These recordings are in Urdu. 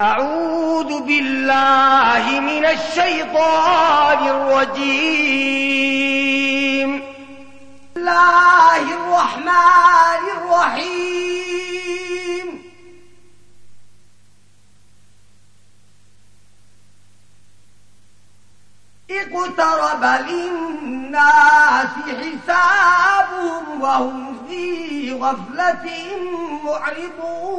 أعوذ بالله من الشيطان الرجيم. الله الرحمن الرحيم. اقترب للناس حسابهم وهم في غفلة معرضون.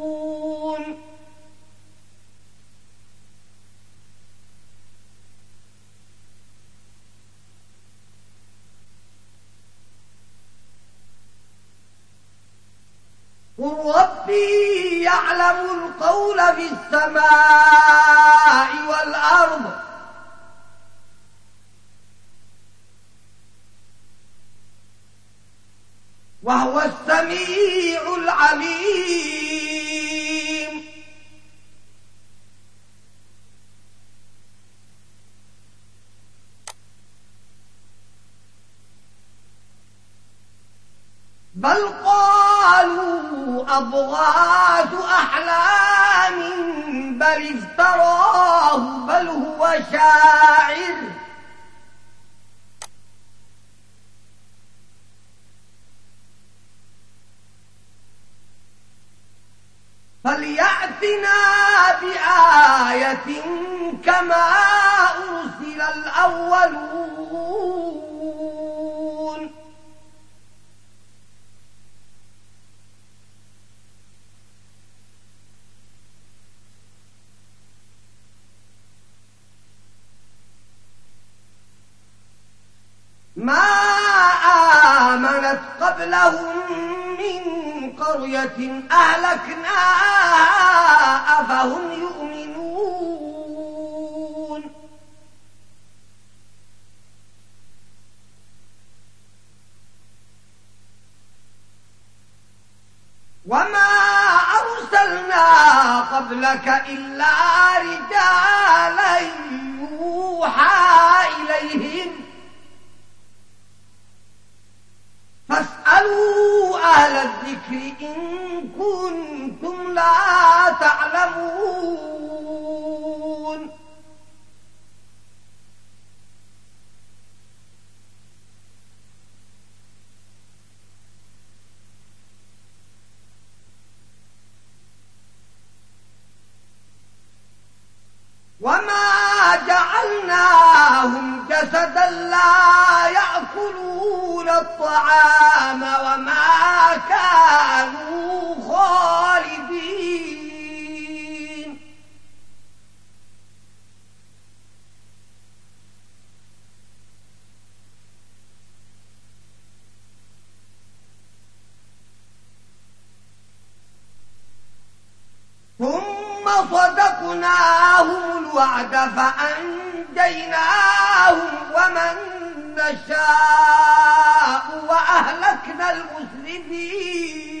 قل ربي يعلم القول في السماء والأرض. وهو السميع العليم. بل قالوا أضغاث أحلام بل افتراه بل هو شاعر. فليأتنا بآية كما أرسل الأولون. ما آمنت قبلهم من قرية أهلكناها أفهم يؤمنون. وما أرسلنا قبلك إلا رجالا يوحى إليهم. فاسألوا أهل الذكر إن كنتم لا تعلمون. وما جعل جعلناهم جسدا لا يأكلون الطعام وما كانوا خالدين ثم ثم صدقناهم الوعد فأنجيناهم ومن نشاء وأهلكنا المسلمين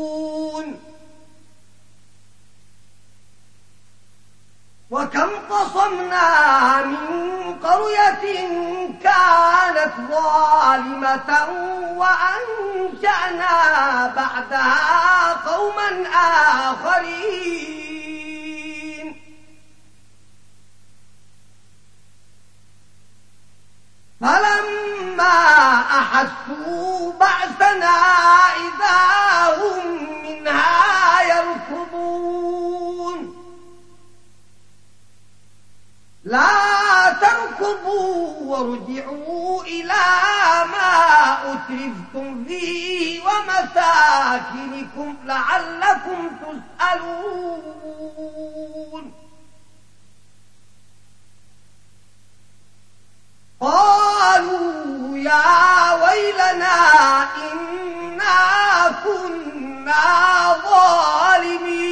وكم قصمنا من قرية كانت ظالمة وأنشأنا بعدها قوما آخرين فلما أحسوا بعثنا إذا هم منها يركضون لا تركضوا وارجعوا إلى ما أترفتم فيه ومساكنكم لعلكم تسألون. قالوا يا ويلنا إنا كنا ظالمين.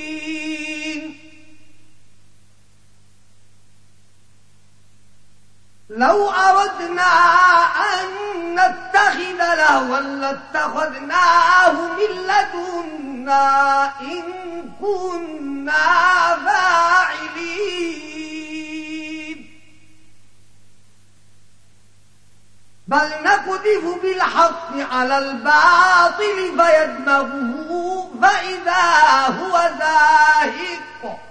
لو أردنا أن نتخذ لهوا لاتخذناه من لدنا إن كنا فاعلين. بل نقذف بالحق على الباطل فيدمغه فإذا هو ذاهق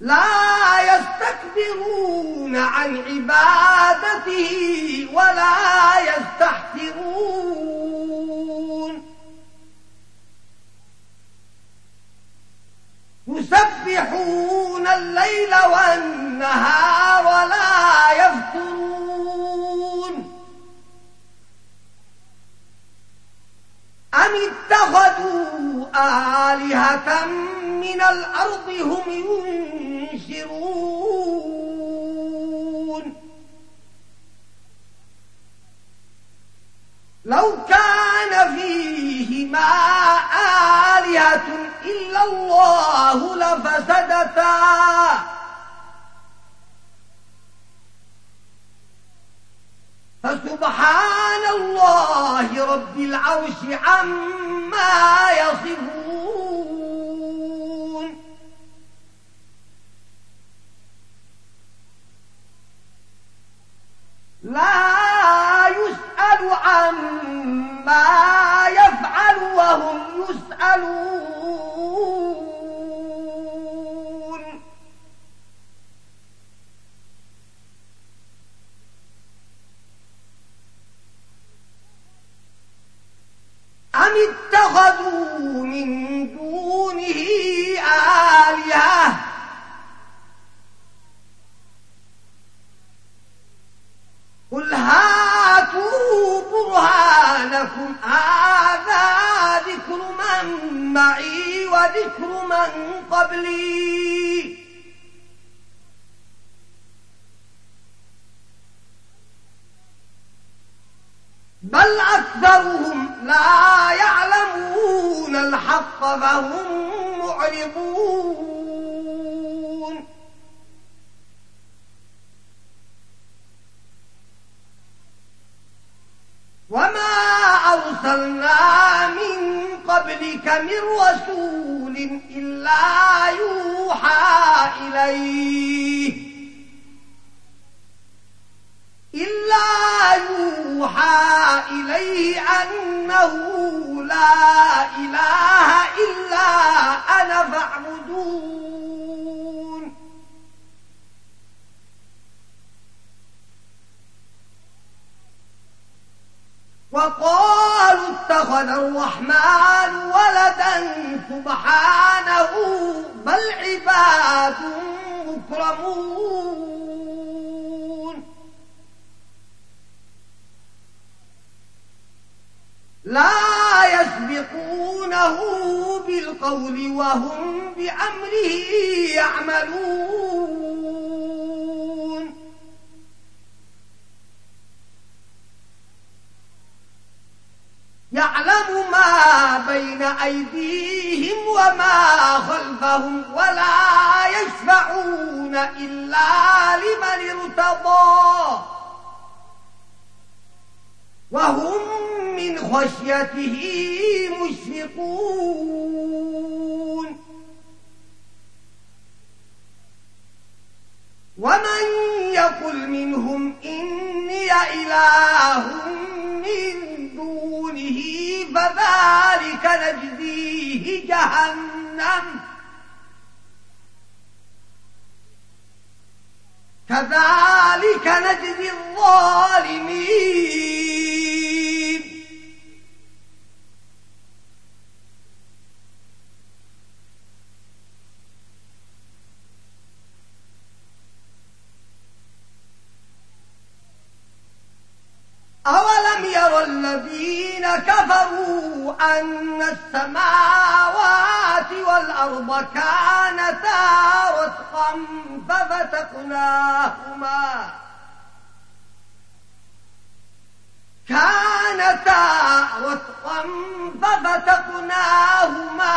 لا يستكبرون عن عبادته ولا يستحسرون يسبحون الليل والنهار ولا يفترون. أم اتخذوا آلهة من الأرض هم ينشرون لو كان فيهما آلهة إلا الله لفسدتا فسبحان الله رب العرش عما يصفون. لا يسأل عما يفعل وهم يسألون. أم اتخذوا من دونه آلهة قل هاتوا برهانكم هذا ذكر من معي وذكر من قبلي بل أكثرهم لا يعلمون الحق فهم معرضون. وما أرسلنا من قبلك من رسول إلا يوحى إليه. إلا يوحى إليه أنه لا إله إلا أنا فاعبدون. وقالوا اتخذ الرحمن ولدا سبحانه بل عباد مكرمون. لا يسبقونه بالقول وهم بأمره يعملون. يعلم ما بين أيديهم وما خلفهم ولا يشفعون إلا لمن ارتضى. وهم من خشيته مشفقون. ومن يقل منهم إني إله من دونه فذلك نجزيه جهنم. كذلك نجزي الظالمين. أولم ير الذين كفروا أن السماوات والأرض كانتا رتقا ففتقناهما كانتا رتقا ففتقناهما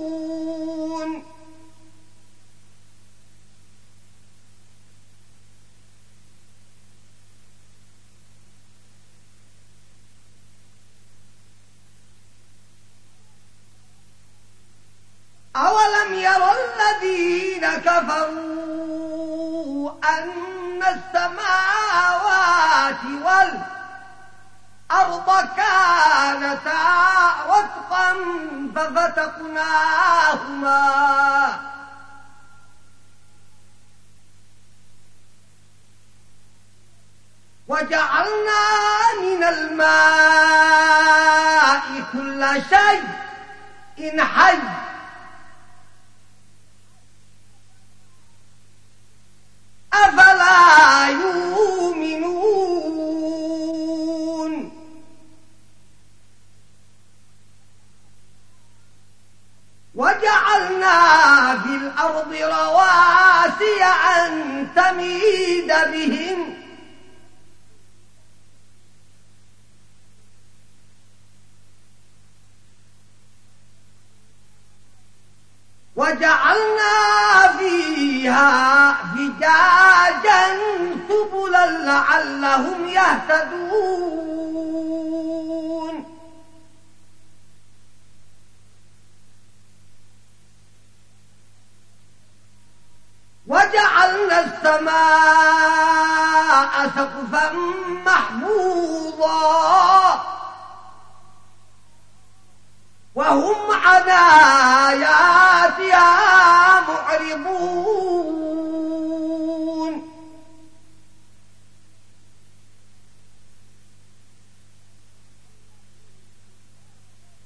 أولم ير الذين كفروا أن السماوات والأرض كانتا وفقا ففتقناهما وجعلنا من الماء كل شيء إن حي أفلا يؤمنون؟ وجعلنا في الأرض رواسي أن تميد بهم. وجعلنا فيها فجاجا سبلا لعلهم يهتدون. وجعلنا السماء سقفا محفوظا. وهم عن آياتها معرضون.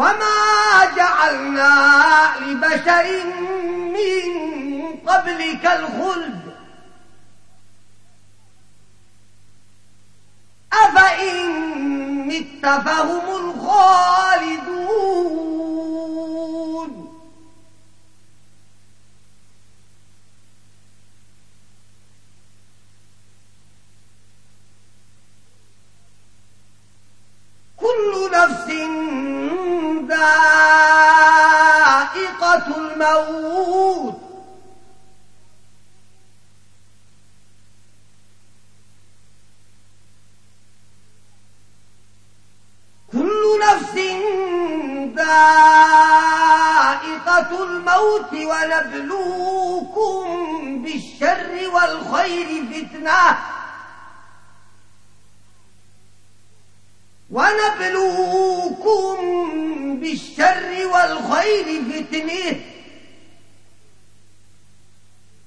وما جعلنا لبشر من قبلك الخلد أفإن مت فهم الخالدون كل نفس دائقة الموت. كل نفس دائقة الموت ونبلوكم بالشر والخير فتنة. ونبلوكم بالشر والخير فتنه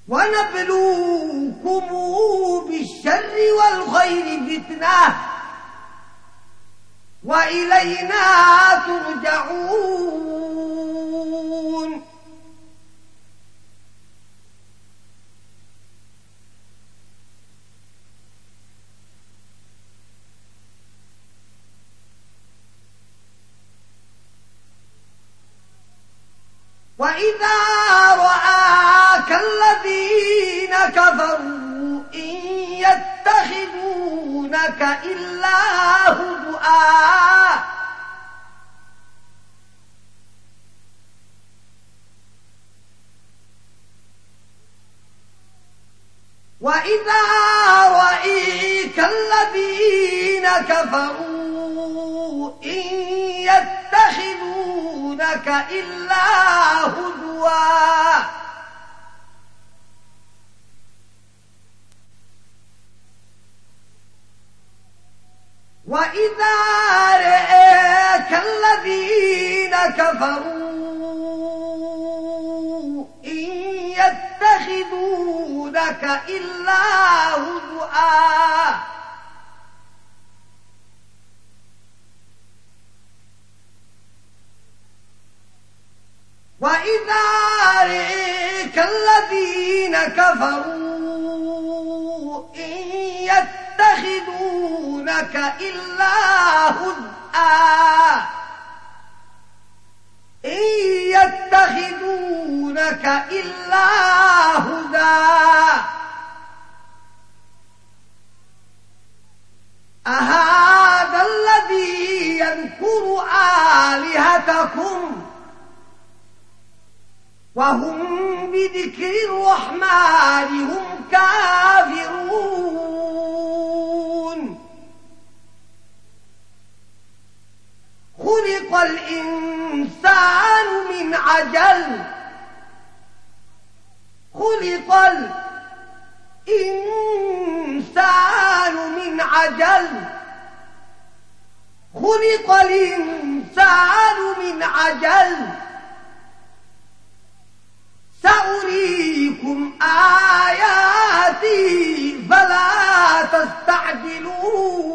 ونبلوكم بالشر والخير فتنه وإلينا ترجعون. وَإِذَا رَآكَ الَّذِينَ كَفَرُوا إن يَتَّخِذُونَكَ إِلَّا هدؤا وإذا رأيك الذين كفروا إن يتخذونك إلا هدوا وإذا رأيك الذين كفروا يتخذونك إلا هدؤا وإذا رأيك الذين كفروا إن يتخذونك إلا هدؤا إن يتخذونك إلا هدى. أهذا الذي يذكر آلهتكم؟ وهم بذكر الرحمن هم كافرون. خلق الإنسان من عجل. خلق الإنسان من عجل. خلق الإنسان من عجل. سأريكم آياتي فلا تستعجلون.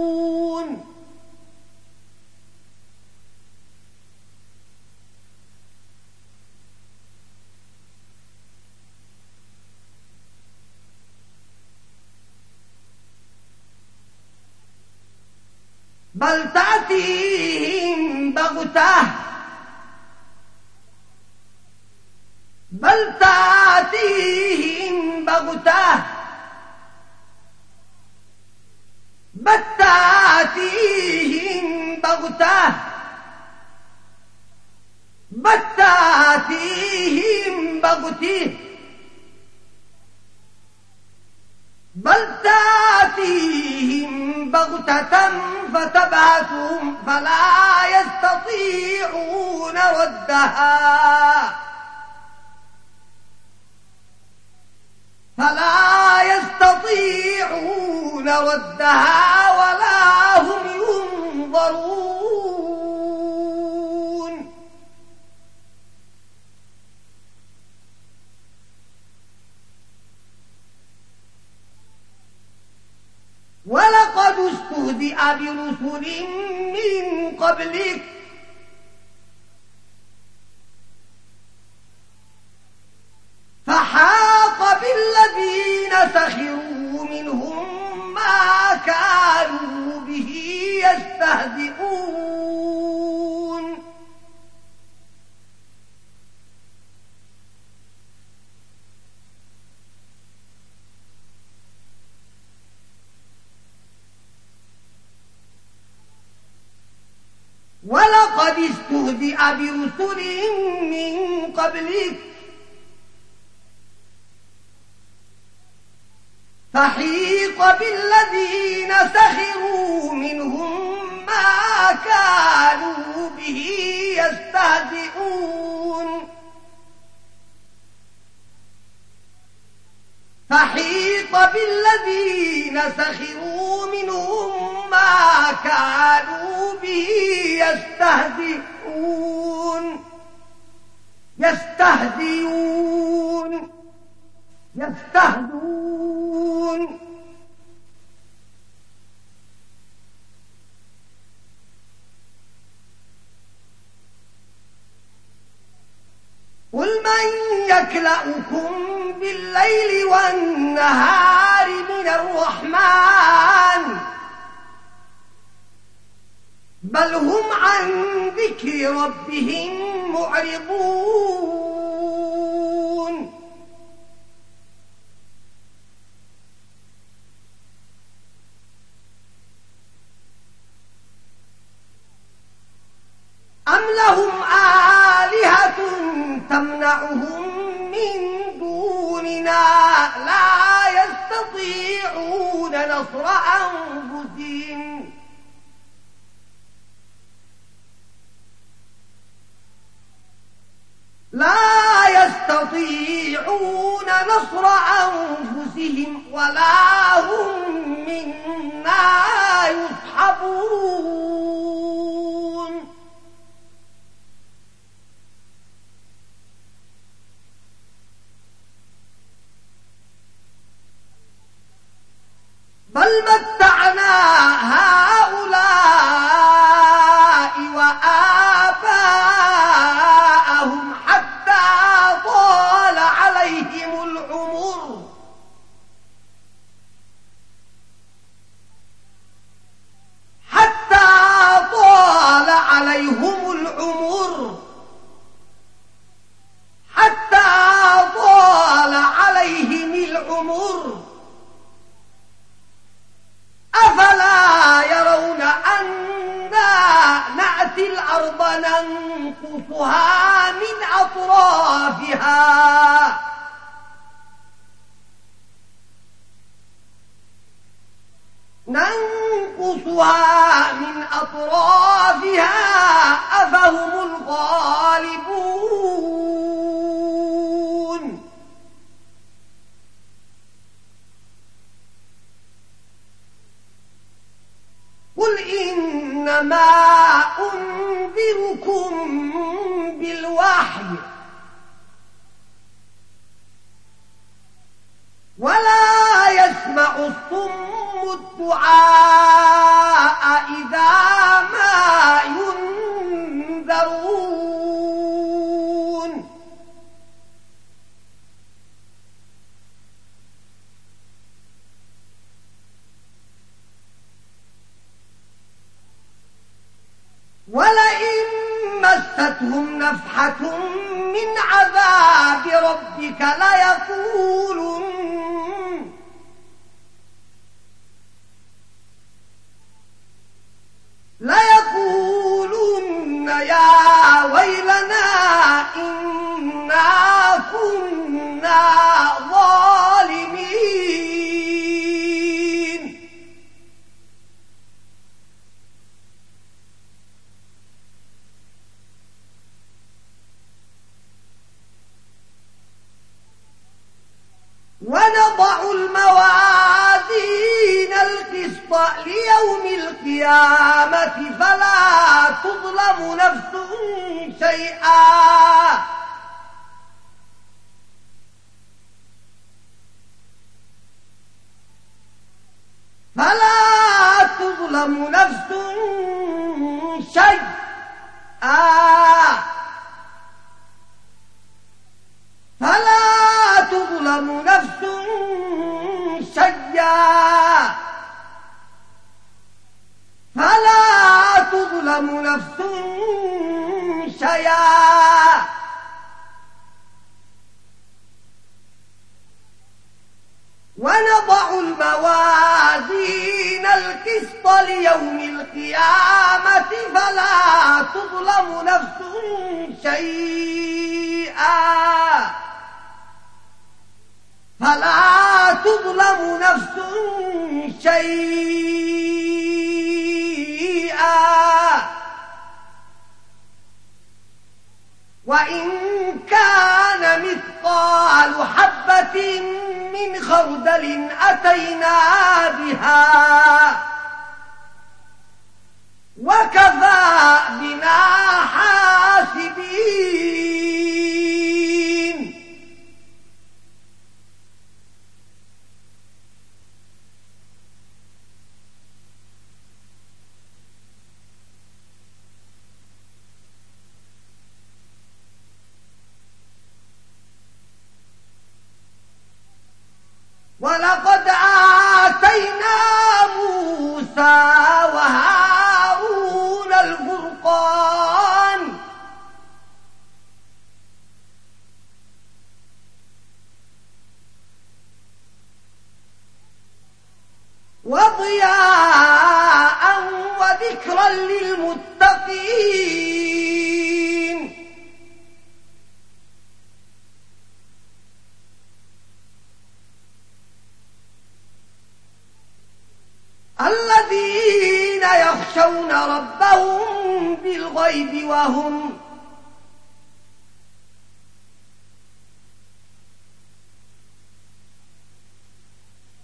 بل تأتيهم بغتة. بل تأتيهم بغتة. بل تأتيهم بغتة. بل تأتيهم بغتة. بل تاتيهم بغتة فتبعثهم فلا يستطيعون ردها. فلا يستطيعون ردها برسل من قبلك استهدئ برسل من قبلك. فحيق بالذين سخروا منهم ما كانوا به يستهزئون. فحيق بالذين سخروا منهم ما كانوا به يستهزئون. يستهزئون. يستهدون قل من يكلأكم بالليل والنهار من الرحمن؟ بل هم عن ذكر ربهم معرضون. أم لهم آلهة تمنعهم من دوننا لا يستطيعون نصر أنفسهم لا يستطيعون نصر أنفسهم ولا هم منا يصحبون. بل متعنا هؤلاء وآباءهم العمر أفلا يرون أنا نأتي الأرض ننقصها من أطرافها.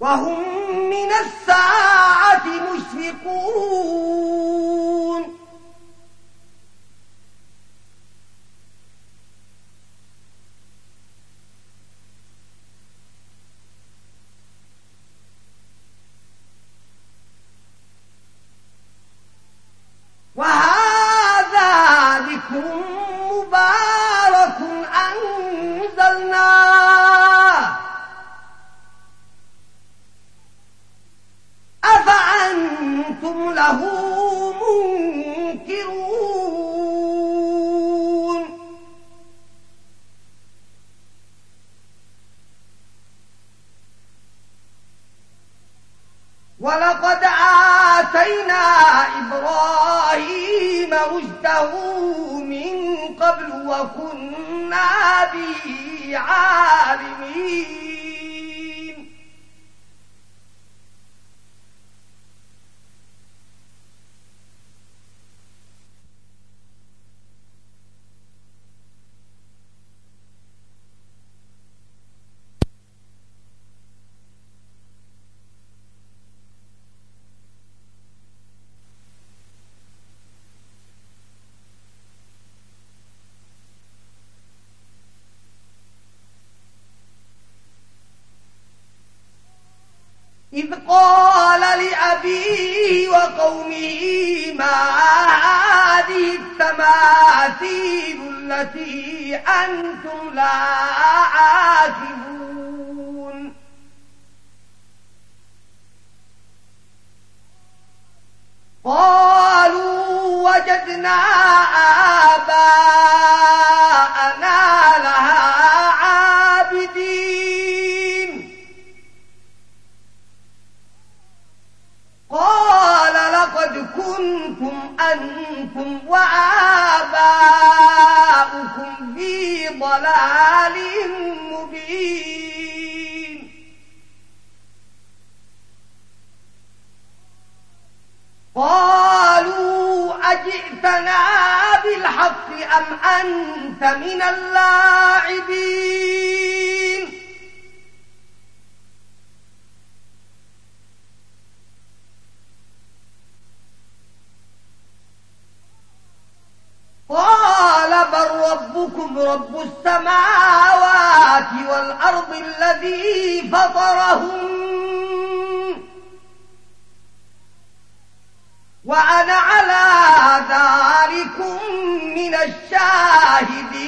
وهم لأبيه ما هذه التماثيل التي أنتم لا عاكبون قالوا وجدنا آباءنا لها آباؤكم في ضلال مبين. قالوا أجئتنا بالحق أم أنت من اللاعبين. قال بل ربكم رب السماوات والأرض الذي فطرهم وأنا على ذلك من الشاهدين.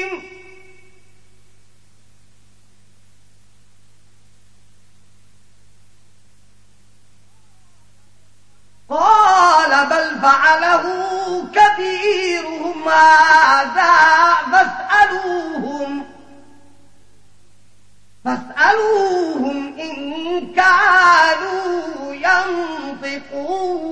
قال بل فعله كبيرهم هذا فاسألوهم فاسألوهم إن كانوا ينطقون.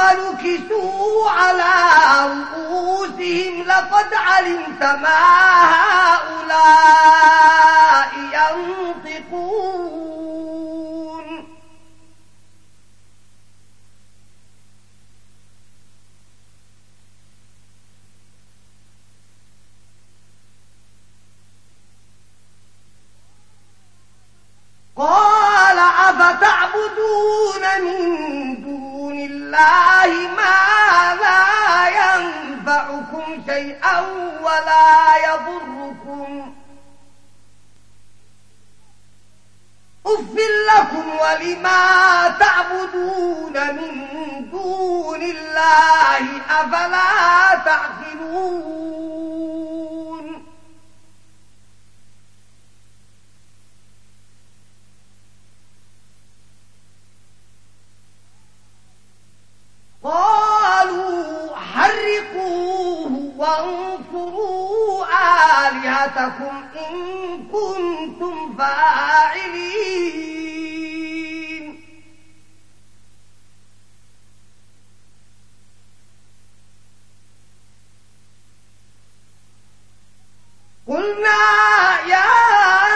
نكسوا على رؤوسهم لقد علمت ما هؤلاء ينطقون قال أفتعلم أفتعبدون من دون الله ما لا ينفعكم شيئا ولا يضركم. أف لكم ولما تعبدون من دون الله أفلا تعقلون. قالوا حرقوه وانفروا آلهتكم إن كنتم فاعلين. قلنا يا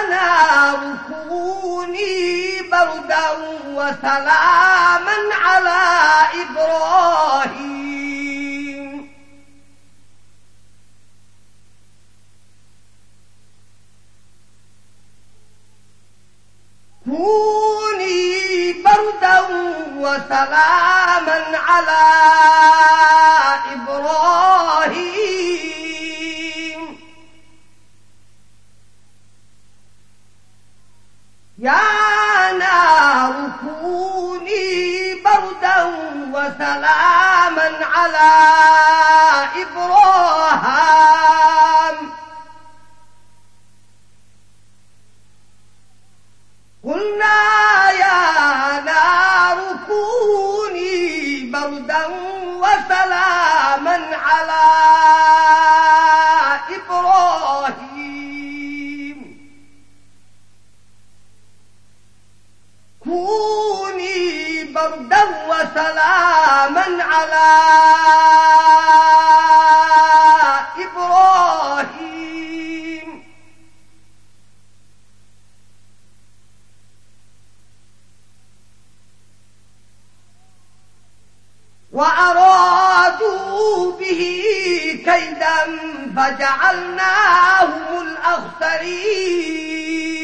نار كوني بردا وسلاما على إبراهيم. كوني بردا وسلاما على إبراهيم. يا نار كوني بردا وسلاما على إبراهيم قلنا يا نار كوني بردا وسلاما على إبراهيم وسلاما على إبراهيم. وأرادوا به كيدا فجعلناهم الأخسرين.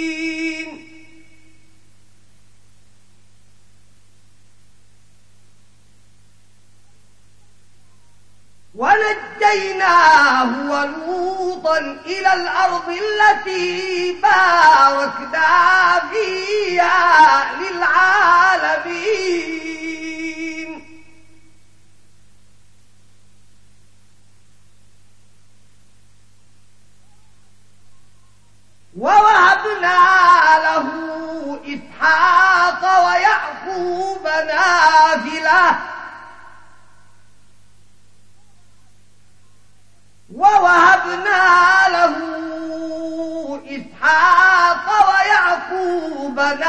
ونجيناه ولوطا إلى الأرض التي باركنا فيها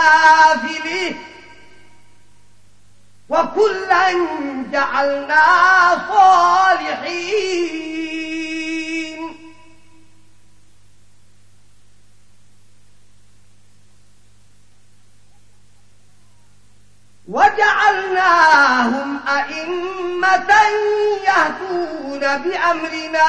ويعقوب وكلا جعلنا صالحين. وجعلناهم أئمة يهدون بأمرنا.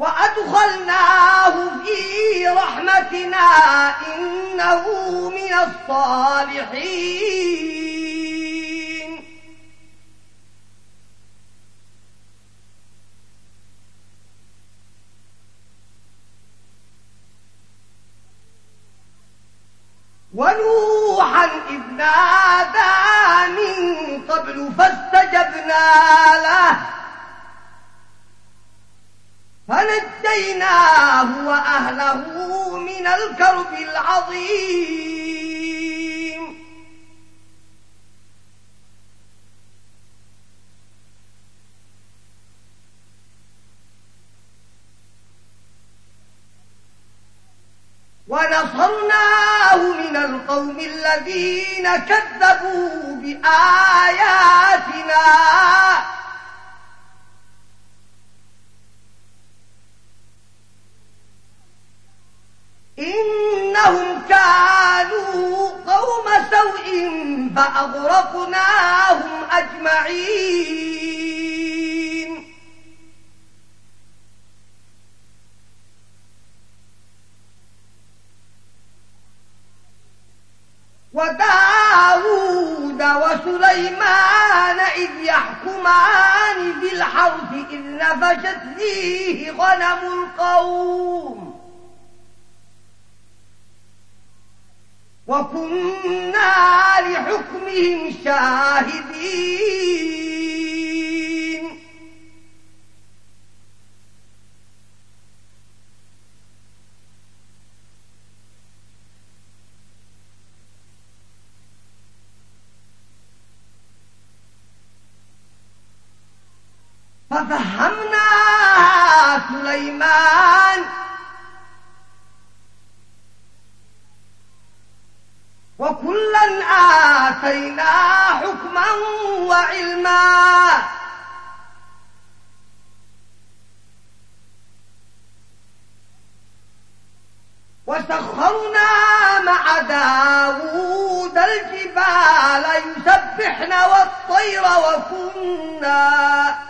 وأدخلناه في رحمتنا إنه من الصالحين ونوحا إذ نادى من قبل فاستجبنا له فنجيناه وأهله من الكرب العظيم. ونصرناه من القوم الذين كذبوا بآياتنا. إنهم كانوا قوم سوء فأغرقناهم أجمعين. وداود وسليمان إذ يحكمان بالحرف إذ نفشت فيه غنم القوم وكنا لحكمهم شاهدين. ففهمنا علينا حكما وعلما. وسخرنا مع داود الجبال يسبحن والطير وكنا.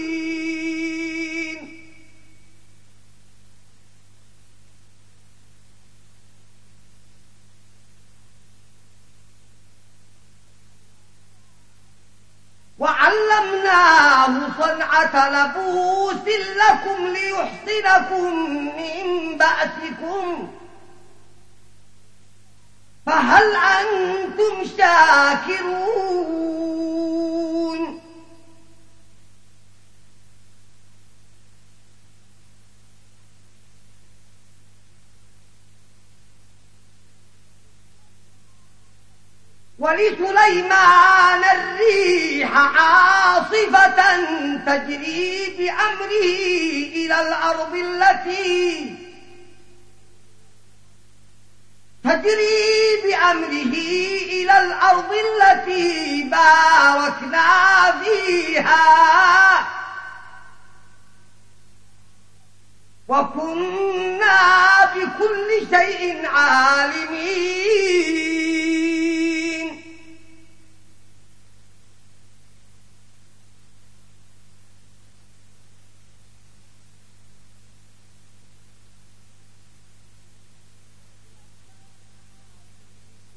وعلمناه صنعة لبوس لكم ليحصنكم من بأسكم فهل أنتم شاكرون ولسليمان الريح عاصفة تجري بأمره إلى الأرض التي تجري بأمره إلى الأرض التي باركنا فيها. وكنا بكل شيء عالمين.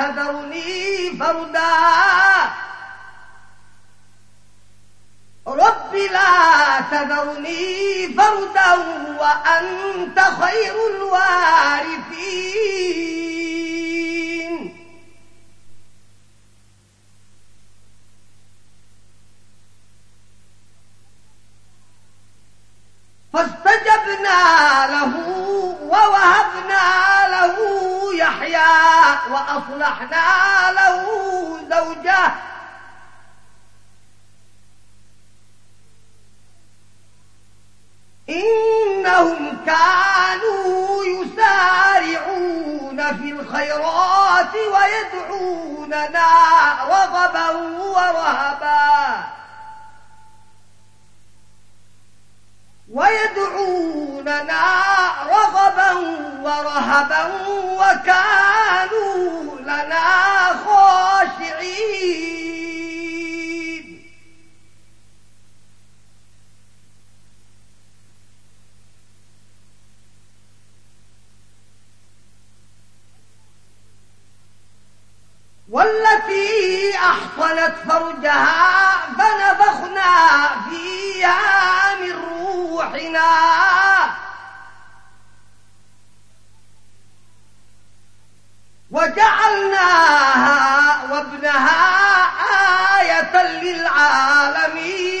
تذرني فردا رب لا تذرني فردا وأنت خير الوارثين فاستجبنا له ووهبنا له يحيى وأصلحنا له زوجه. إنهم كانوا يسارعون في الخيرات ويدعوننا رغبا ورهبا. ويدعوننا رغبا ورهبا وكانوا لنا خاشعين. والتي أحصنت فرجها فنفخنا فيها من روحنا. وجعلناها وابنها آية للعالمين.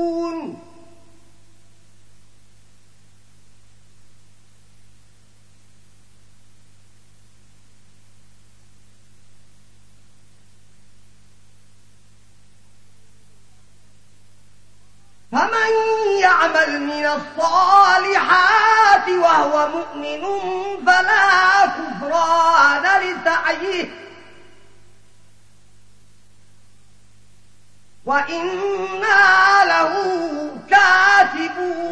فمن يعمل من الصالحات وهو مؤمن فلا كفران لسعيه. وإنا له كاتبون.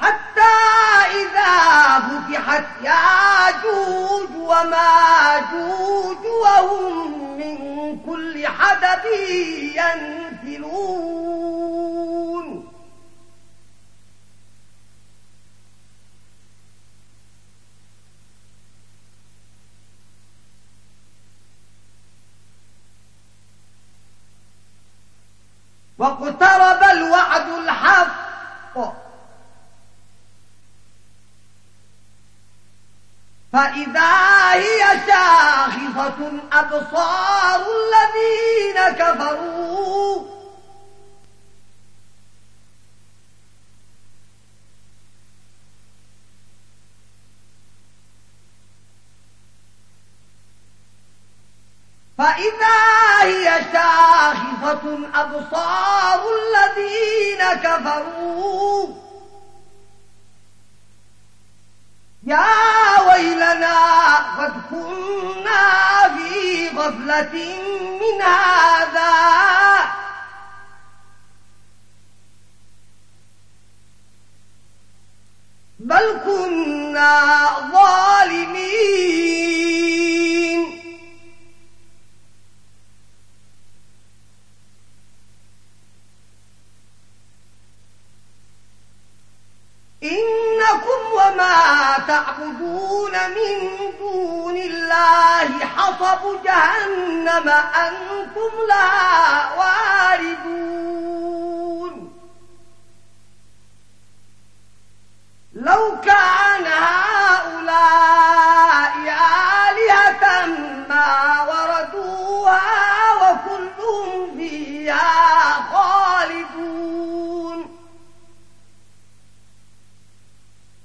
حتى إذا فتحت ياجوج وماجوج وهم من كل حدب الوعد الحق فإذا هي شاخصة أبصار الذين كفروا فإذا هي شاخصة أبصار الذين كفروا يا ويلنا قد كنا في غفلة من هذا. بل كنا ظالمين. إنكم وما تعبدون من دون الله حصب جهنم أنتم لا واردون. لو كان هؤلاء آلهة ما وردوها وكلهم فيها خالدون.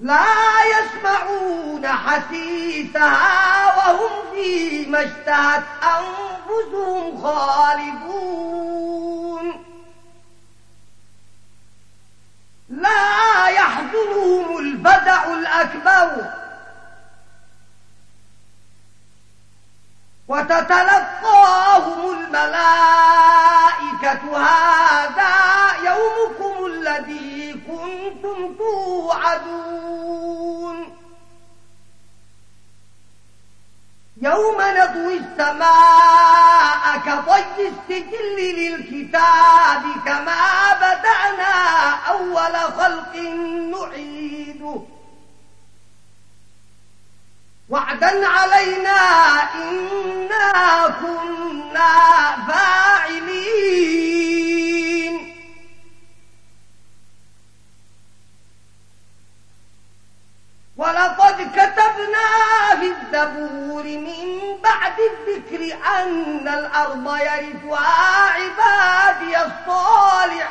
لا يسمعون حسيسها وهم فيما اشتهت أنفسهم خالدون. لا يحزنهم الفزع الأكبر. وتتلقاهم الملائكة، هذا يومكم الذي كنتم توعدون. يوم نضوي السماء كطي السجل للكتاب كما بدأنا أول خلق نعيده. وعدا علينا إنا كنا فاعلين. ولقد كتبنا في الزبور من بعد الذكر أن الأرض يرثها عبادي الصالحون.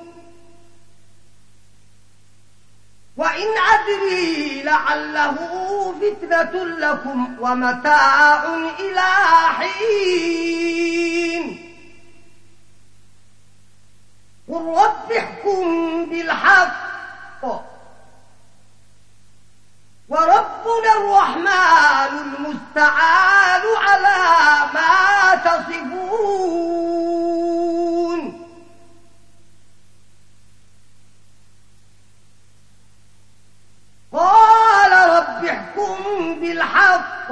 وإن أدري لعله فتنة لكم ومتاع إلى حين. قل ربحكم بالحق. وربنا الرحمن المستعان على ما تصفون. قال رب احكم بالحق.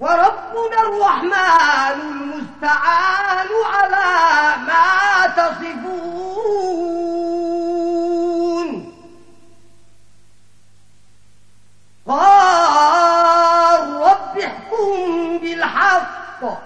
وربنا الرحمن المستعان على ما تصفون. قال رب احكم بالحق.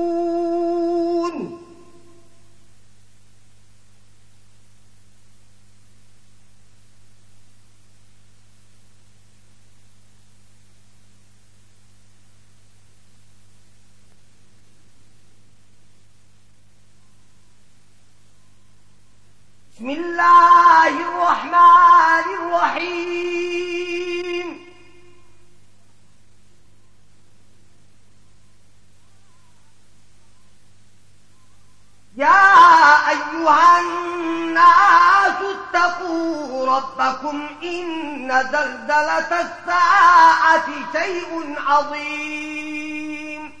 بسم الله الرحمن الرحيم. يا أيها الناس اتقوا ربكم إن زلزلة الساعة شيء عظيم.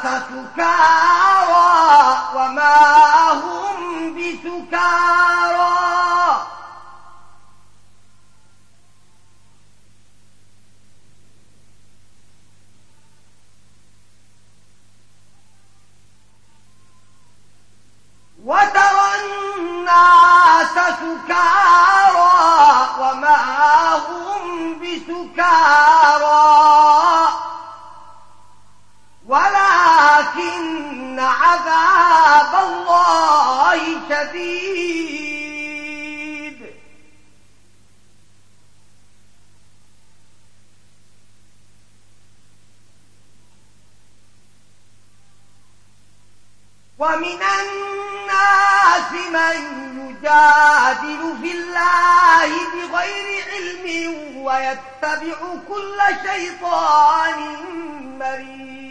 سكارى وما هم بسكارى وترى الناس سكارى وما هم بسكارى عذاب الله شديد. ومن الناس من يجادل في الله بغير علم ويتبع كل شيطان مريد.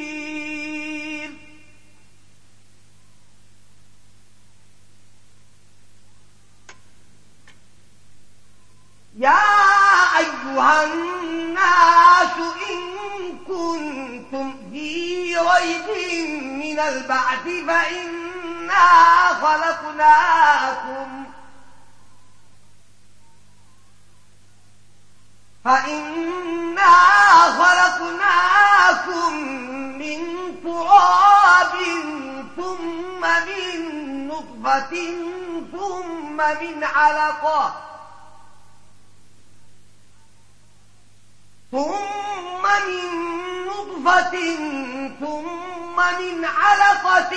يا أيها الناس إن كنتم في ريب من البعث فإنا خلقناكم فإنا خلقناكم من تراب ثم من نطفة ثم من علقة ثم من نطفة، ثم من علقة،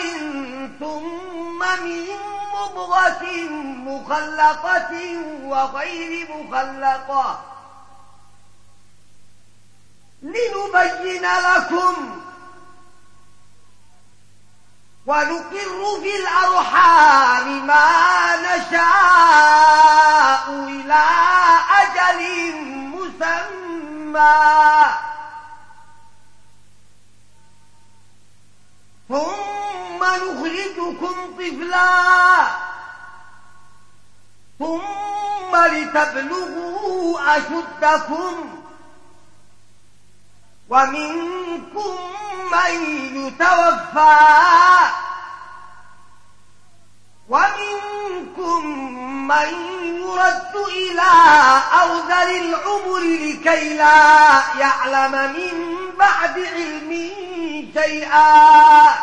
ثم من مضغة، مخلقة وغير مخلقة. لنبين لكم ونقر في الأرحام ما نشاء إلى أجل مسمى. ثم نخرجكم طفلا ثم لتبلغوا أشدكم ومنكم من يتوفى ومنكم من يرد إلى أرذل العمر لكي لا يعلم من بعد علم شيئا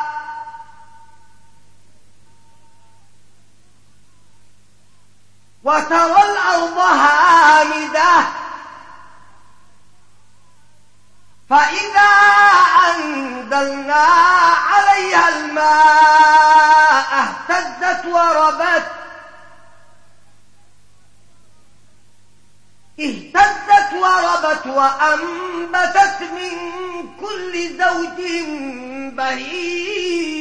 وترى الأرض هامدة فإذا أنزلنا عليها الماء اهتزت وربت اهتزت وربت وأنبتت من كل زوج بهيج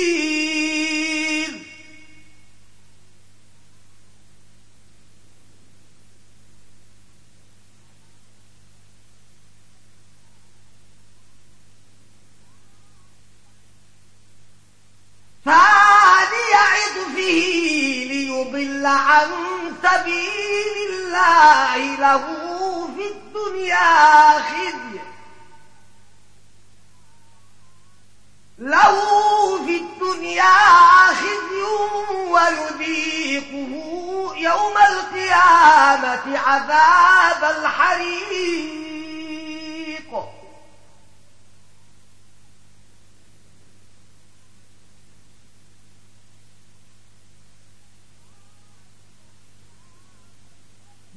ثاني عطفه ليضل عن سبيل الله له في الدنيا خزي. له في الدنيا خزي ويذيقه يوم القيامة عذاب الحريق.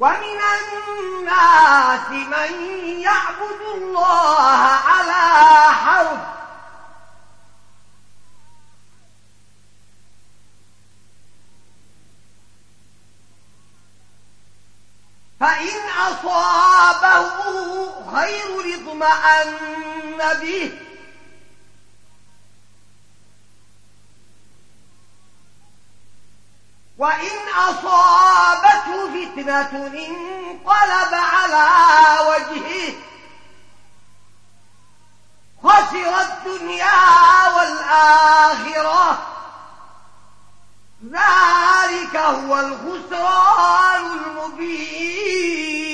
ومن الناس من يعبد الله على حرف فإن أصابه خير اطمأن به. وإن أصابته فتنة انقلب على وجهه. خسر الدنيا والآخرة. ذلك هو الخسران المبين.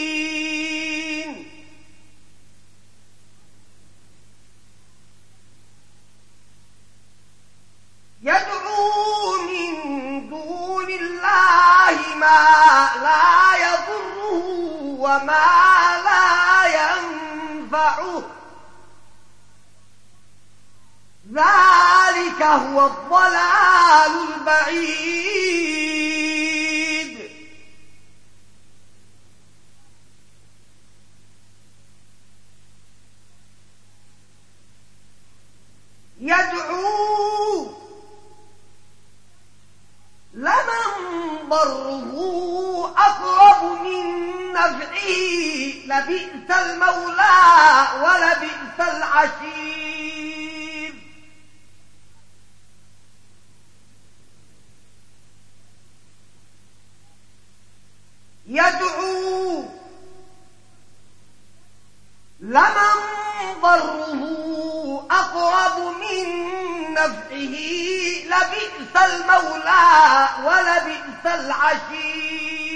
يدعو من دون الله ما لا يضره وما لا ينفعه. ذلك هو الضلال البعيد. يدعو لمن ضره أقرب من نفعه لبئت المولى ولبئت العشير. يدعو لمن ضره أقرب من نفعه لبئس المولى ولبئس العشير.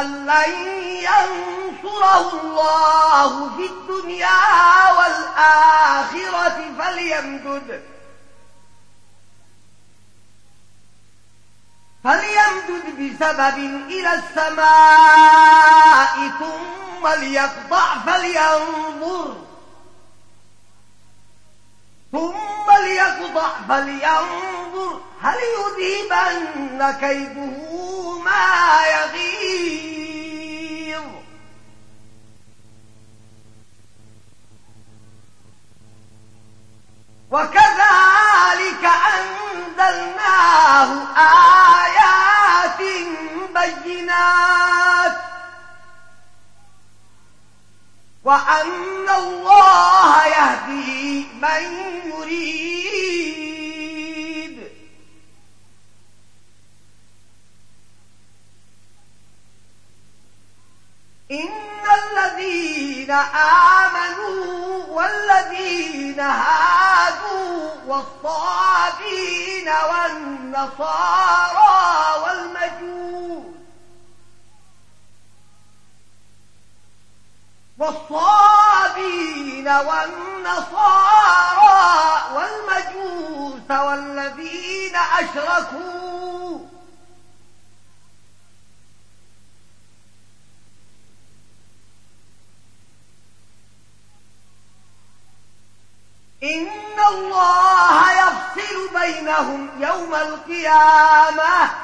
أن لن ينصره الله في الدنيا والآخرة فليمدد فليمدد بسبب إلى السماء ثم ليقضع فلينظر ثم ليقطع فلينظر هل يذيبن كيده ما يغيظ. وكذلك أنزلناه آيات بينات وأن الله يهدي من يريد إن الذين آمنوا والذين هادوا والصابين والنصارى والمجوس والصابين والنصارى والمجوس والذين أشركوا. إن الله يفصل بينهم يوم القيامة.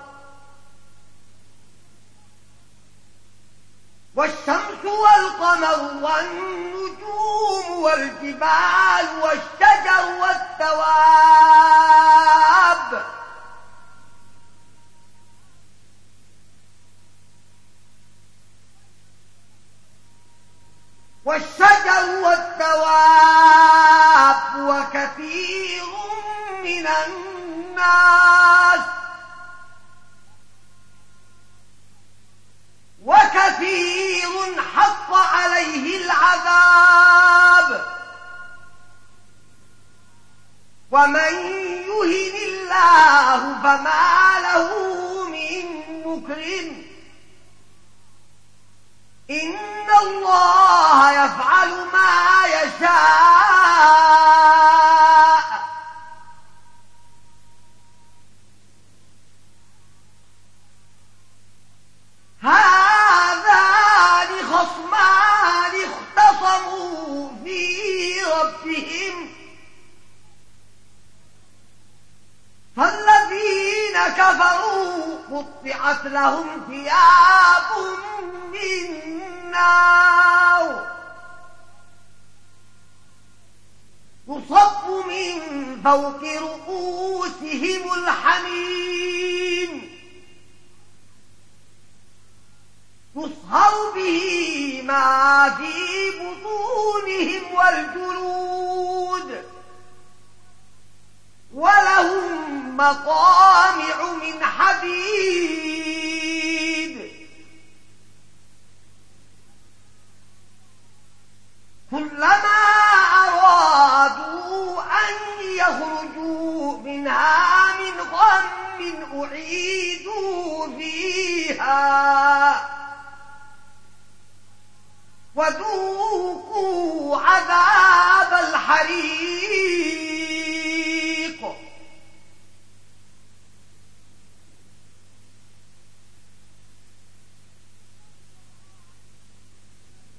والشمس والقمر والنجوم والجبال والشجر والثواب والشجر والثواب وكثير من الناس وكثير حق عليه العذاب ومن يهن الله فما له من مكرم إن الله يفعل ما يشاء قطعت لهم ثياب من نار. تصب من فوق رؤوسهم الحميم. تصهر به ما في بطونهم والجلود. ولهم مقامع من حديد. كلما أرادوا أن يخرجوا منها من غم أعيدوا فيها. وذوقوا عذاب الحريق.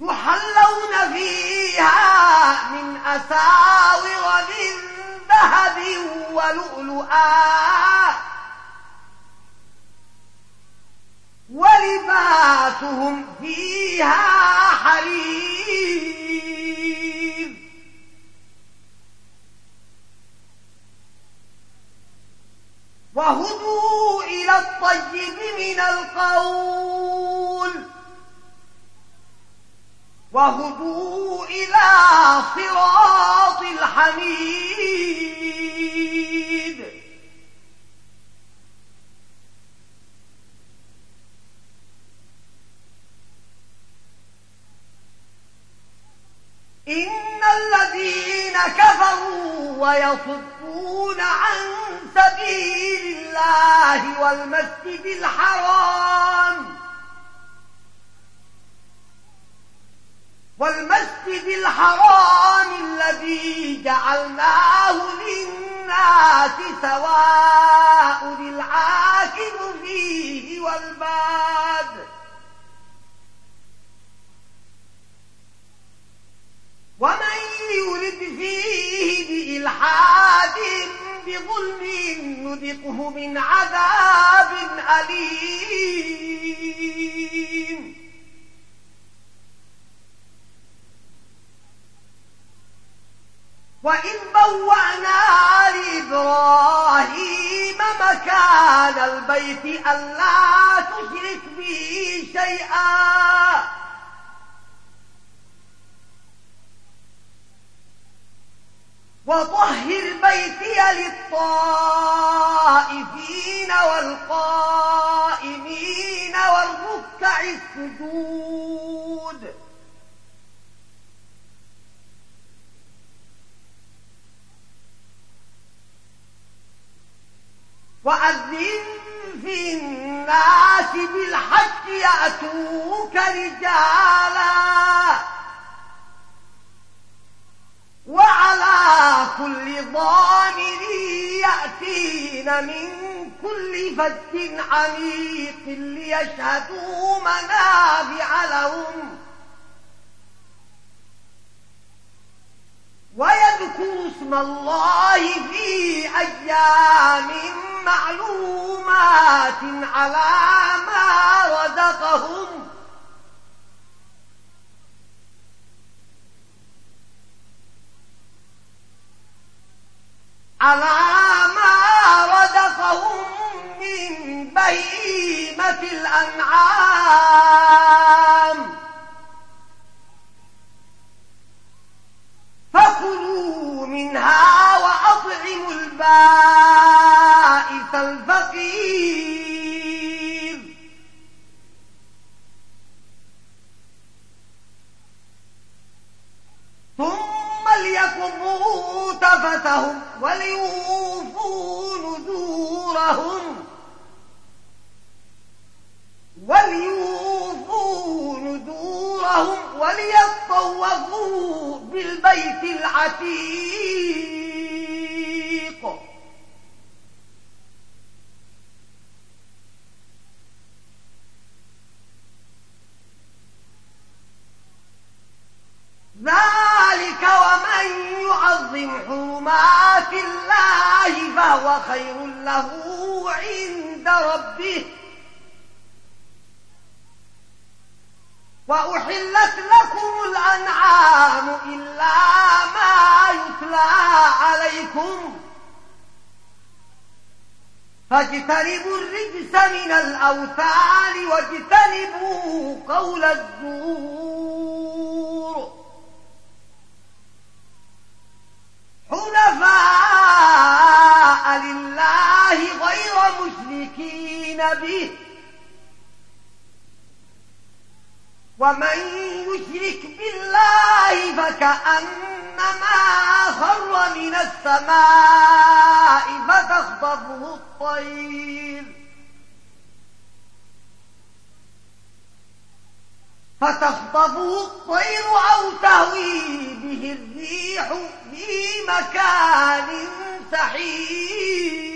يحلون فيها من أساور من ذهب ولؤلؤا ولباسهم فيها حرير. وهدوا إلى الطيب من القول. وهدوا إلى صراط الحميد. إن الذين كفروا ويصدون عن سبيل الله والمسجد الحرام والمسجد الحرام الذي جعلناه للناس سواء العاكب فيه والباد ومن يرد فيه بإلحاد بظلم، نذقه من عذاب أليم. وإذ بوأنا لإبراهيم مكان البيت ألا تشرك به شيئا وطهر بيتي للطائفين والقائمين والركع السجود وأذن في الناس بالحج يأتوك رجالا وعلى كل ضامر يأتين من كل فج عميق ليشهدوا منافع لهم ويذكروا اسم الله في أيام معلومات على ما رزقهم. على ما رزقهم من بهيمة الأنعام. فكلوا منها وأطعموا البائس الفقير. ثم ليقضوا تفتهم وليوفوا نذورهم وليوفوا نذورهم وليطوفوا بالبيت العتيق. ذلك ومن يعظم حرمات الله فهو خير له عند ربه. وأحلت لكم الأنعام إلا ما يتلى عليكم. فاجتنبوا الرجس من الأوثان واجتنبوا قول الزور. حنفاء لله غير مشركين به. ومن يشرك بالله فكأنما خر من السماء فتخطفه الطير فتخطفه الطير أو تهوي به الريح في مكان سحيق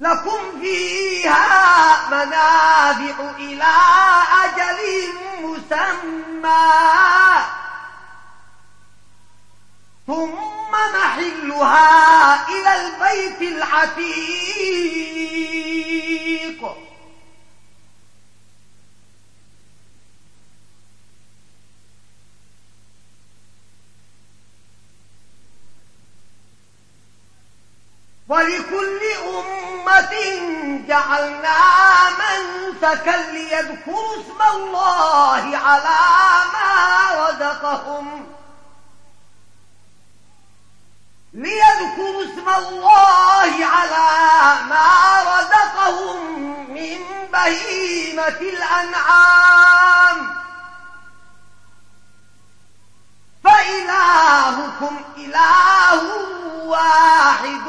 لكم فيها منافع إلى أجل مسمى. ثم محلها إلى البيت العتيق. ولكل أمة جعلنا منسكا ليذكروا اسم الله على ما رزقهم. ليذكروا اسم الله على ما رزقهم من بهيمة الأنعام. فإلهكم إله واحد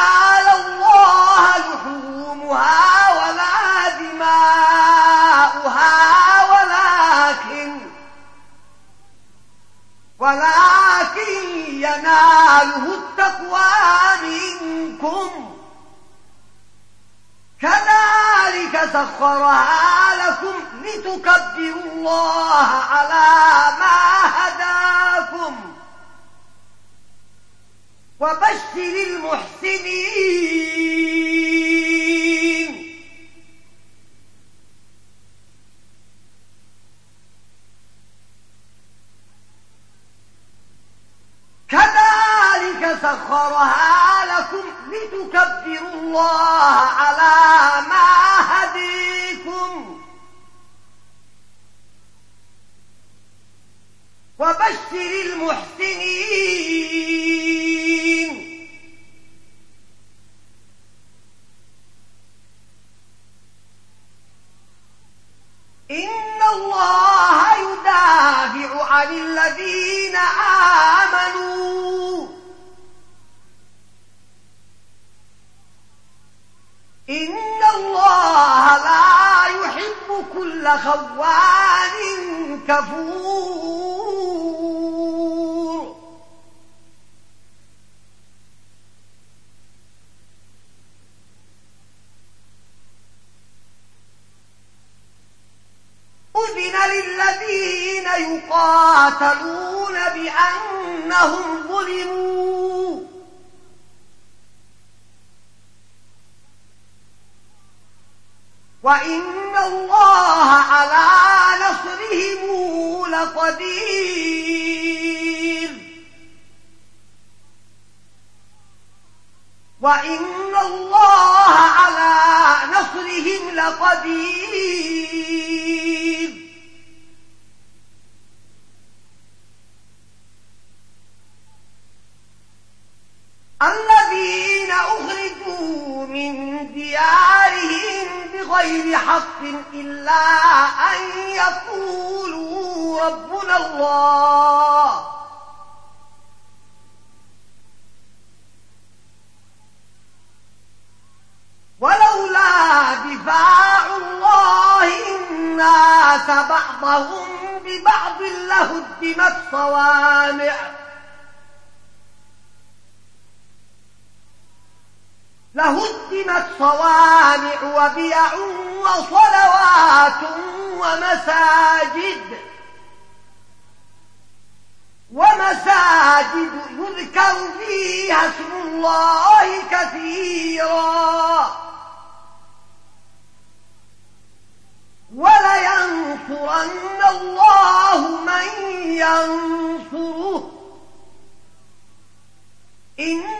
ينال الله لحومها ولا دماؤها ولكن ولكن يناله التقوى منكم كذلك سخرها لكم لتكبروا الله على ما هداكم وبشر المحسنين. كذلك سخرها لكم لتكبروا الله على ما هديكم وبشر المحسنين. إن الله يدافع عن الذين آمنوا. إن الله لا يحب كل خوان كفور. أذن للذين يقاتلون بأنهم ظلموا. وَإِنَّ اللَّهَ عَلَى نَصْرِهِمْ لَقَدِيرٌ وَإِنَّ اللَّهَ عَلَى نَصْرِهِمْ لَقَدِيرٌ الذين أخرجوا من ديارهم بغير حق إلا أن يقولوا ربنا الله. ولولا دفاع الله الناس بعضهم ببعض لهدمت صوامع لهدمت صوامع وبيع وصلوات ومساجد ومساجد يذكر فيها اسم الله كثيرا ولينصرن الله من ينصره إن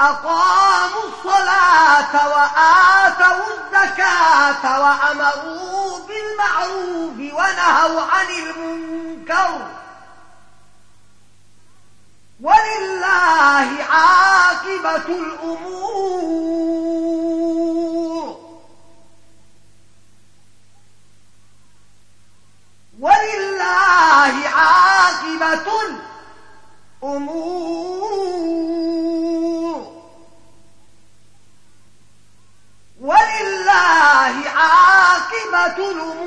أقاموا الصلاة وآتوا الزكاة وأمروا بالمعروف ونهوا عن المنكر. ولله عاقبة الأمور. ولله عاقبة الأمور أمور ولله عاقبة الأمور.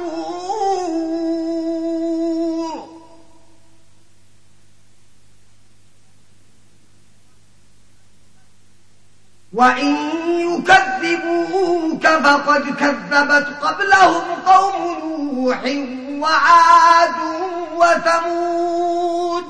وإن يكذبوك فقد كذبت قبلهم قوم نوح وعاد وثمود.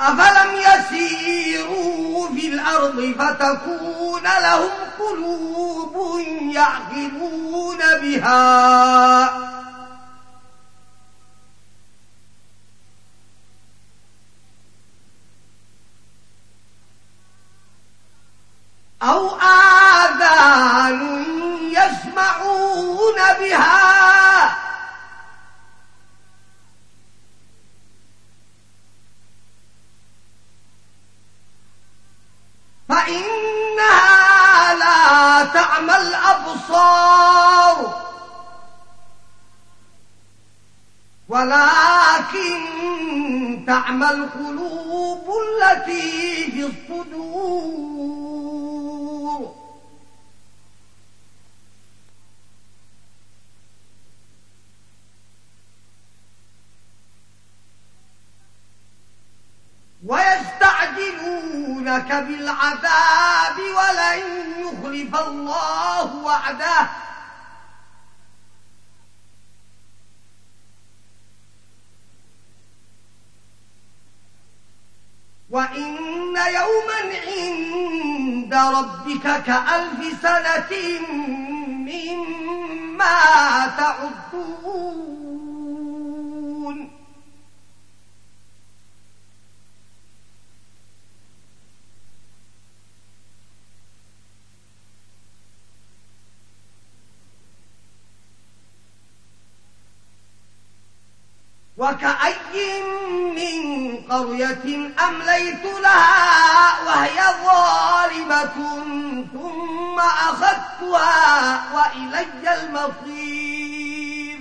أفلم يسيروا في الأرض فتكون لهم قلوب يعقلون بها أو آذان يسمعون بها تعمى القلوب التي في الصدور ويستعجلونك بالعذاب ولن يخلف الله وعده وإن يوما عند ربك كألف سنة مما تعدون وكأي من قرية أمليت لها وهي ظالمة ثم أخذتها وإلي المصير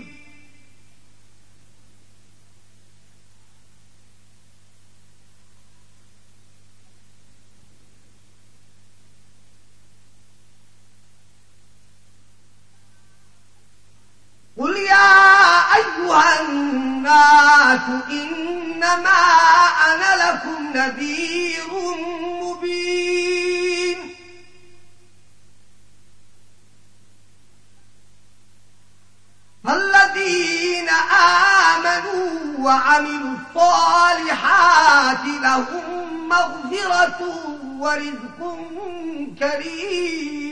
قل يا أيها الناس إنما أنا لكم نذير مبين. فالذين آمنوا وعملوا الصالحات لهم مغفرة ورزق كريم.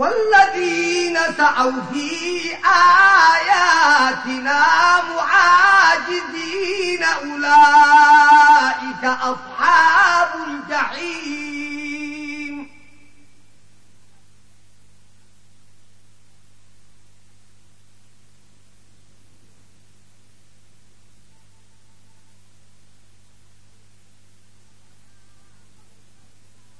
والذين سعوا في آياتنا معاجدين أولئك أصحاب الجحيم.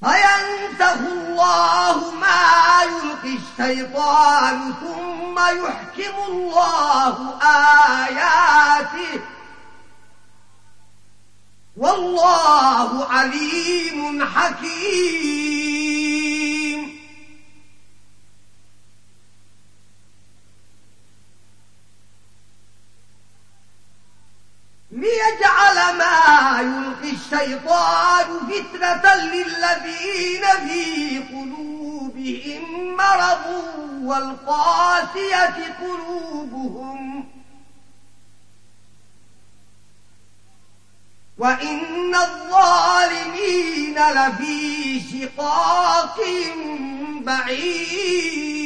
فينسخ الله ما يلقي الشيطان ثم يحكم الله آياته والله عليم حكيم ليجعل ما يلقي الشيطان فتنة للذين في قلوبهم مرض والقاسية قلوبهم. وإن الظالمين لفي شقاق بعيد.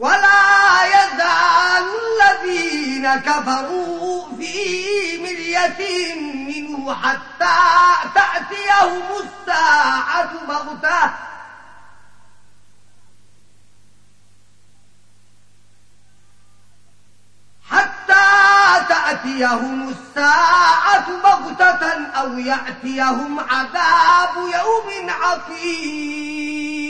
ولا يزال الذين كفروا في مرية منه حتى تأتيهم الساعة بغتة. حتى تأتيهم الساعة بغتة أو يأتيهم عذاب يوم عقيم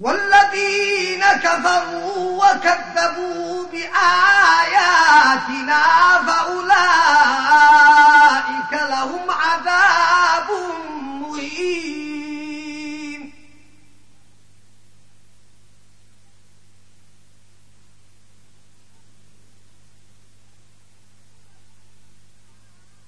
والذين كفروا وكذبوا بآياتنا فأولئك لهم عذاب مهين.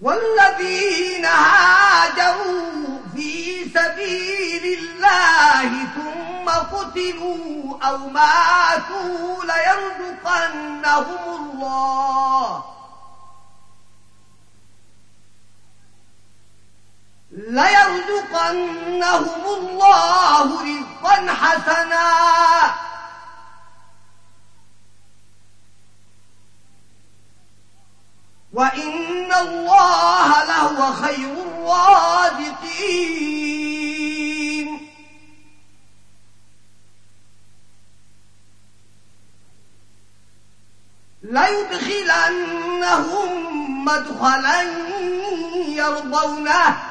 والذين هاجروا في سبيل الله ثم قتلوا أو ماتوا ليرزقنهم الله ليرزقنهم الله رزقا حسنا وإن الله لهو خير الرازقين ليدخلنهم مدخلا يرضونه.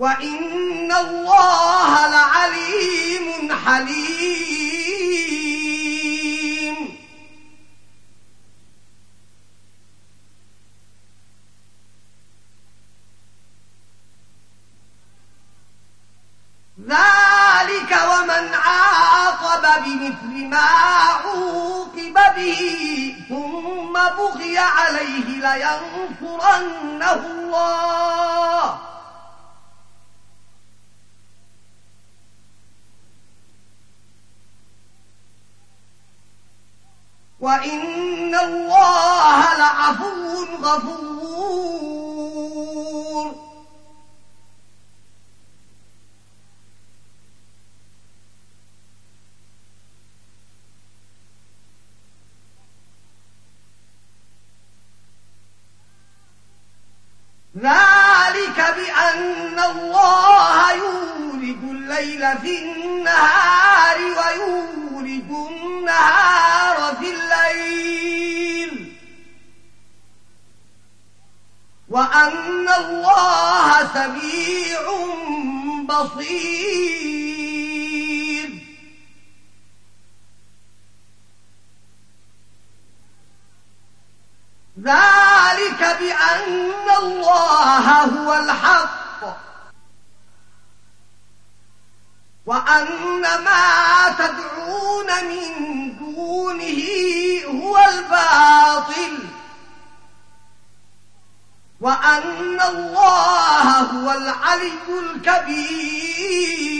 وإن الله لعليم حليم ذلك ومن عاقب بمثل ما عوقب به ثم بغي عليه لينصرنه الله. وإن الله لعفو غفور ذلك بأن الله يولد الليل في النهار ويولد النهار في الليل. وأن الله سبيع بصير. ذلك بأن الله هو الحق. وأن ما تدعون من دونه هو الباطل. وأن الله هو العلي الكبير.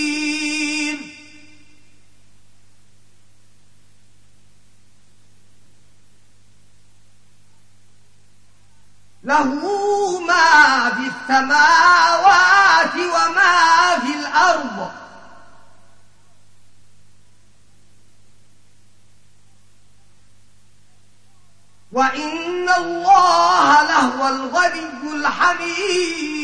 له ما في السماوات وما في الأرض. وإن الله لهو الغني الحميد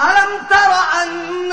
ألم تر أن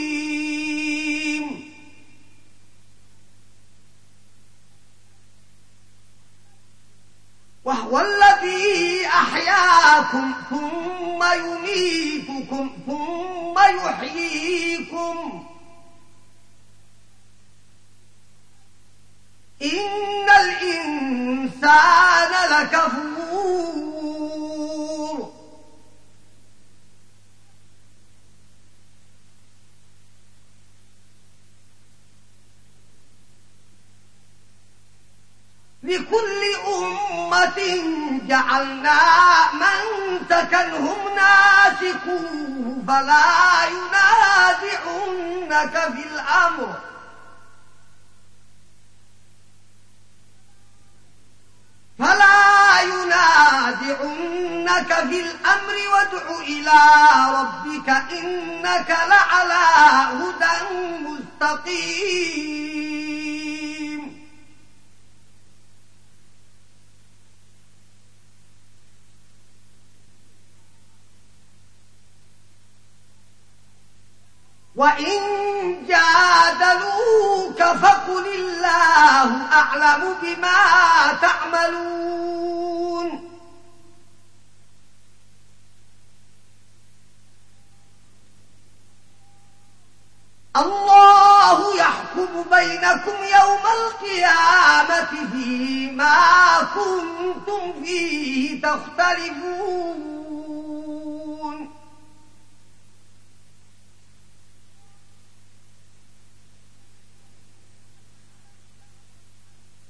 وهو الذي أحياكم ثم يميتكم ثم يحييكم. إن الإنسان لكفور. لكل أمة جعلنا من سكنهم ناسكوه فلا ينازعنك في الأمر. فلا ينازعنك في الأمر، وادع إلى ربك إنك لعلى هدى مستقيم. وإن جادلوك فقل الله أعلم بما تعملون الله يحكم بينكم يوم القيامة فيما كنتم فيه تختلفون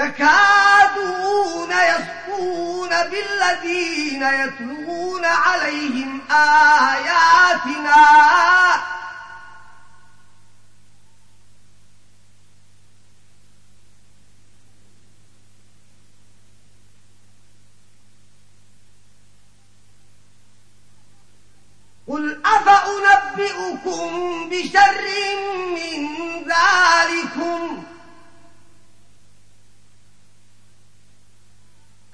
يكادون يسكون بالذين يتلون عليهم آياتنا. قل أفأنبئكم بشر من ذلكم؟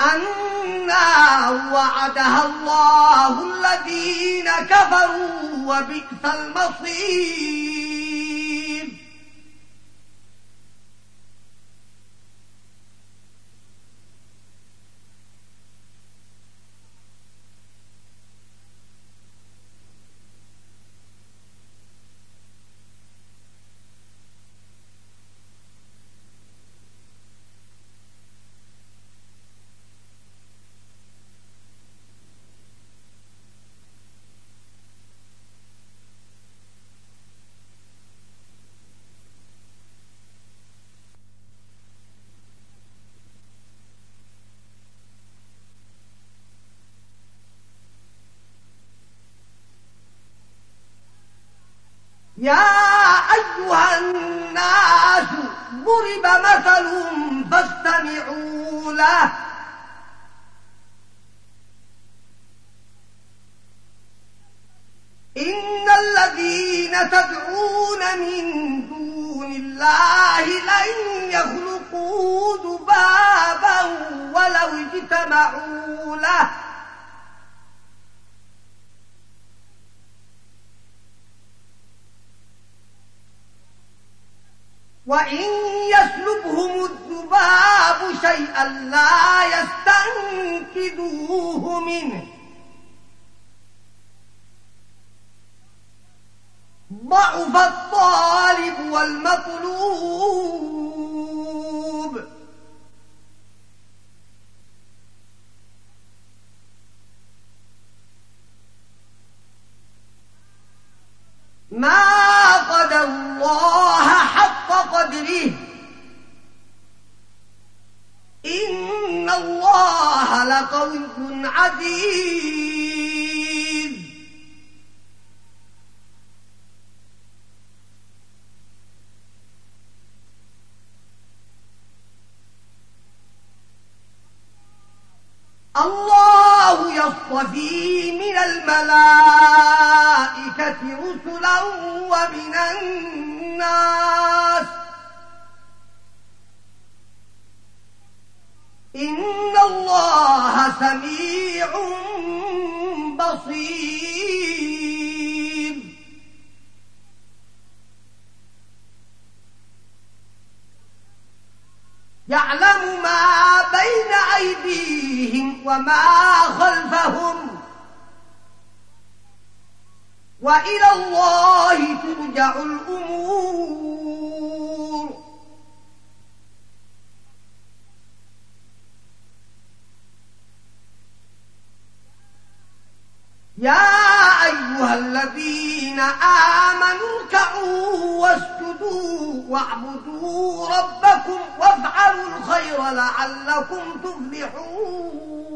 أنا وعدها الله الذين كفروا وبئس المصير. يا أيها الناس ضرب مثل فاستمعوا له. إن الذين تدعون من دون الله لن يخلقوا ذبابا ولو اجتمعوا له. وَإِن يَسْلُبْهُمُ الذُّبَابُ شَيْئًا لا يستنكدوه منه ضعف الطالب والمطلوب ما قدر الله حق قدره إن الله لقوي عزيز. الله يصطفي من الملائكة رسلا ومن الناس. إن الله سميع بصير. يعلم ما بين أيديهم وما خلفهم. وإلى الله ترجع الأمور. يا أيها الذين آمنوا اركعوا واسجدوا واعبدوا ربكم وافعلوا الخير لعلكم تفلحون.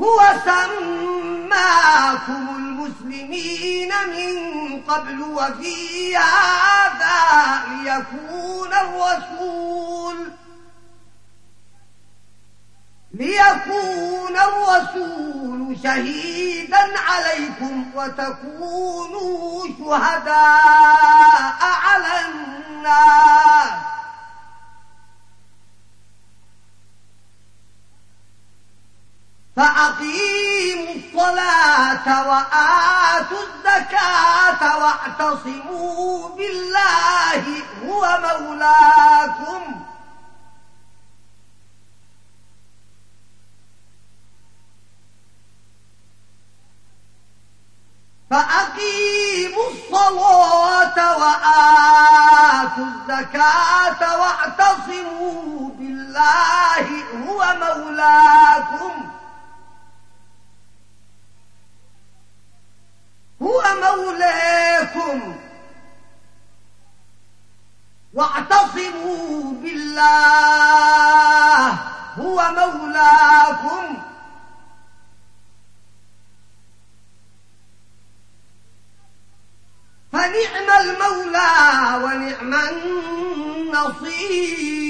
هو سماكم المسلمين من قبل وفي هذا ليكون الرسول ليكون الرسول شهيدا عليكم وتكونوا شهداء على الناس. فأقيموا الصلاة وآتوا الزكاة واعتصموا بالله هو مولاكم. فأقيموا الصلاة وآتوا الزكاة واعتصموا بالله هو مولاكم. هو مولاكم. واعتصموا بالله. هو مولاكم. فنعم المولى ونعم النصير.